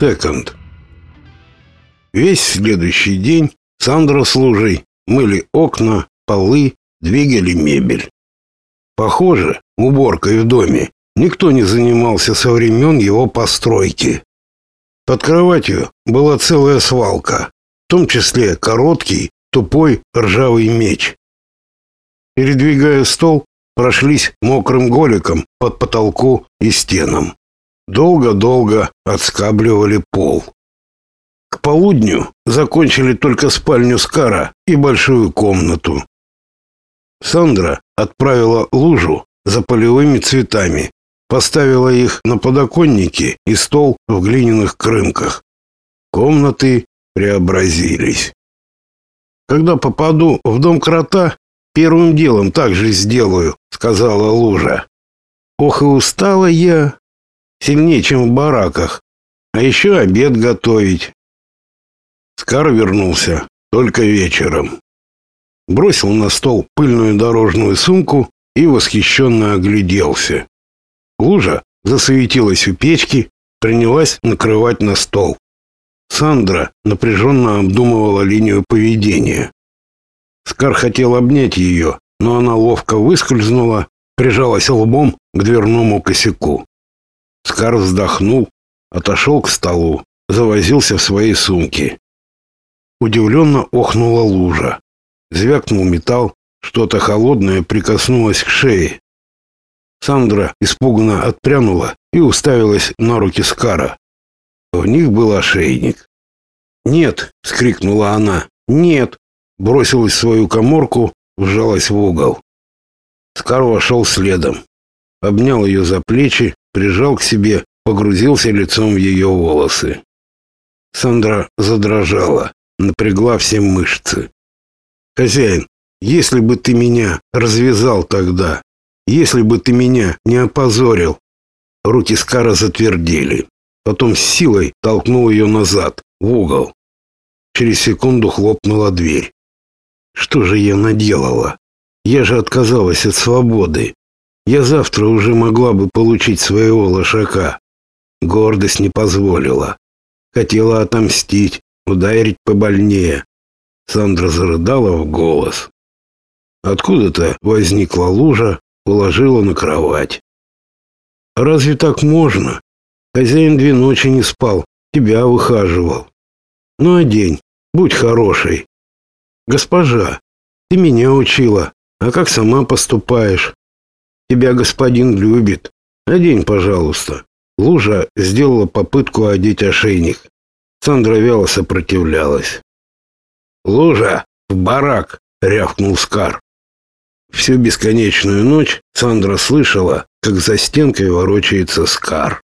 Секонд. Весь следующий день Сандра с Лужей мыли окна, полы, двигали мебель. Похоже, уборкой в доме никто не занимался со времен его постройки. Под кроватью была целая свалка, в том числе короткий, тупой ржавый меч. Передвигая стол, прошлись мокрым голиком под потолку и стенам. Долго-долго отскабливали пол. К полудню закончили только спальню Скара и большую комнату. Сандра отправила лужу за полевыми цветами, поставила их на подоконнике и стол в глиняных крынках. Комнаты преобразились. Когда попаду в дом крота, первым делом так же сделаю, сказала Лужа. Ох и устала я, сильнее, чем в бараках. А еще обед готовить. Скар вернулся только вечером. Бросил на стол пыльную дорожную сумку и восхищенно огляделся. Лужа засуетилась у печки, принялась накрывать на стол. Сандра напряженно обдумывала линию поведения. Скар хотел обнять ее, но она ловко выскользнула, прижалась лбом к дверному косяку. Скар вздохнул, отошел к столу, завозился в своей сумке. Удивленно охнула лужа. Звякнул металл, что-то холодное прикоснулось к шее. Сандра испуганно отпрянула и уставилась на руки Скара. В них был ошейник. «Нет!» — скрикнула она. «Нет!» — бросилась в свою коморку, вжалась в угол. Скар вошел следом. Обнял ее за плечи, прижал к себе, погрузился лицом в ее волосы. Сандра задрожала напрягла все мышцы. «Хозяин, если бы ты меня развязал тогда, если бы ты меня не опозорил!» Руки Скара затвердели. Потом с силой толкнул ее назад, в угол. Через секунду хлопнула дверь. «Что же я наделала? Я же отказалась от свободы. Я завтра уже могла бы получить своего лошака. Гордость не позволила. Хотела отомстить, ударить побольнее. Сандра зарыдала в голос. Откуда-то возникла лужа, положила на кровать. Разве так можно? Хозяин две ночи не спал, тебя выхаживал. Ну, а день, будь хорошей. Госпожа, ты меня учила, а как сама поступаешь? Тебя господин любит. Одень, пожалуйста. Лужа сделала попытку одеть ошейник. Сандра вяло сопротивлялась. «Лужа! В барак!» — рявкнул Скар. Всю бесконечную ночь Сандра слышала, как за стенкой ворочается Скар.